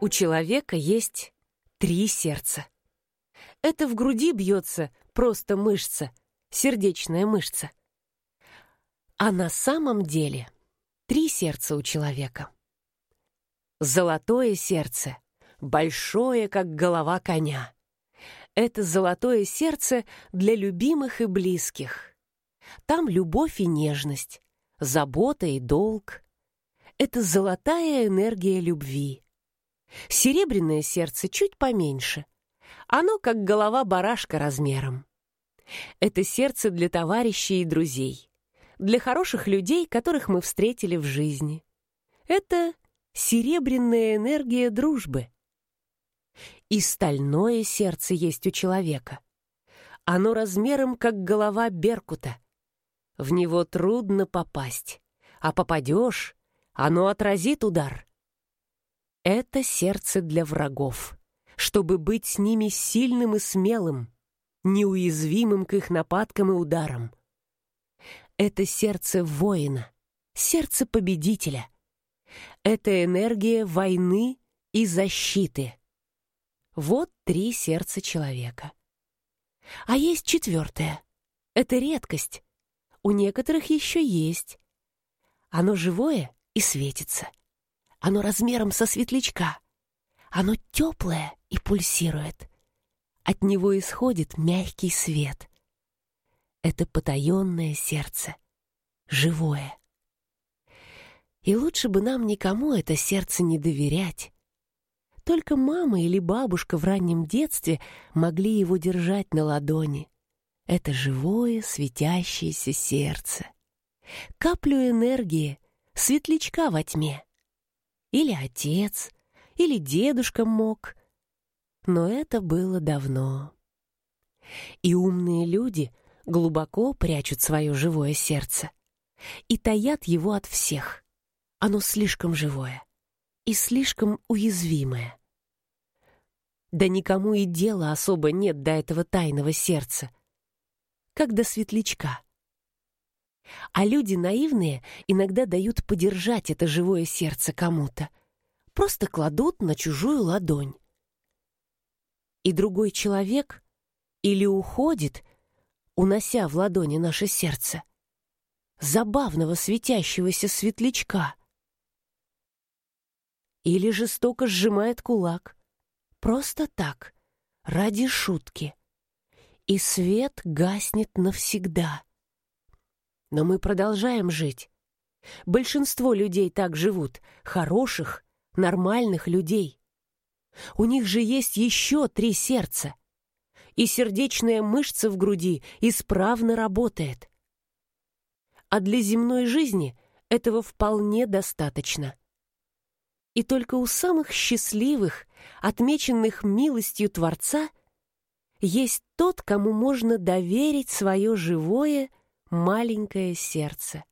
У человека есть три сердца. Это в груди бьется просто мышца, сердечная мышца. А на самом деле три сердца у человека. Золотое сердце, большое, как голова коня. Это золотое сердце для любимых и близких. Там любовь и нежность, забота и долг. Это золотая энергия любви. Серебряное сердце чуть поменьше. Оно как голова барашка размером. Это сердце для товарищей и друзей. Для хороших людей, которых мы встретили в жизни. Это серебряная энергия дружбы. И стальное сердце есть у человека. Оно размером, как голова беркута. В него трудно попасть. А попадешь, оно отразит удар. Это сердце для врагов, чтобы быть с ними сильным и смелым, неуязвимым к их нападкам и ударам. Это сердце воина, сердце победителя. Это энергия войны и защиты. Вот три сердца человека. А есть четвертое. Это редкость. У некоторых еще есть. Оно живое и светится. Оно размером со светлячка. Оно теплое и пульсирует. От него исходит мягкий свет. Это потаенное сердце, живое. И лучше бы нам никому это сердце не доверять. Только мама или бабушка в раннем детстве могли его держать на ладони. Это живое, светящееся сердце. Каплю энергии, светлячка во тьме. Или отец, или дедушка мог. Но это было давно. И умные люди глубоко прячут свое живое сердце и таят его от всех. Оно слишком живое и слишком уязвимое. Да никому и дела особо нет до этого тайного сердца, как до светлячка. А люди наивные иногда дают подержать это живое сердце кому-то. Просто кладут на чужую ладонь. И другой человек или уходит, унося в ладони наше сердце, забавного светящегося светлячка, или жестоко сжимает кулак, просто так, ради шутки, и свет гаснет навсегда — но мы продолжаем жить. Большинство людей так живут, хороших, нормальных людей. У них же есть еще три сердца. И сердечная мышца в груди исправно работает. А для земной жизни этого вполне достаточно. И только у самых счастливых, отмеченных милостью Творца, есть тот, кому можно доверить свое живое, маленькое сердце.